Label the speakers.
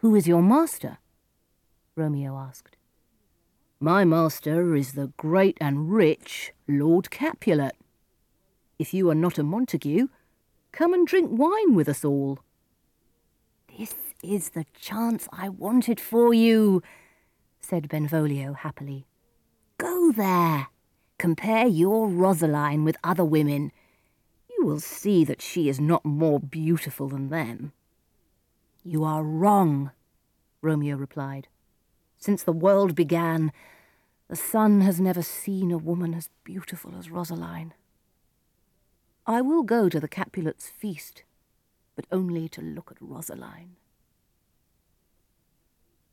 Speaker 1: Who is your master? Romeo asked. My master is the great and rich Lord Capulet. If you are not a Montague, come and drink wine with us all. This is the chance I wanted for you, said Benvolio happily. Go there. Compare your Rosaline with other women. You will see that she is not more beautiful than them. You are wrong, Romeo replied. Since the world began, the sun has never seen a woman as beautiful as Rosaline. I will go to the Capulets' feast, but only to look at Rosaline.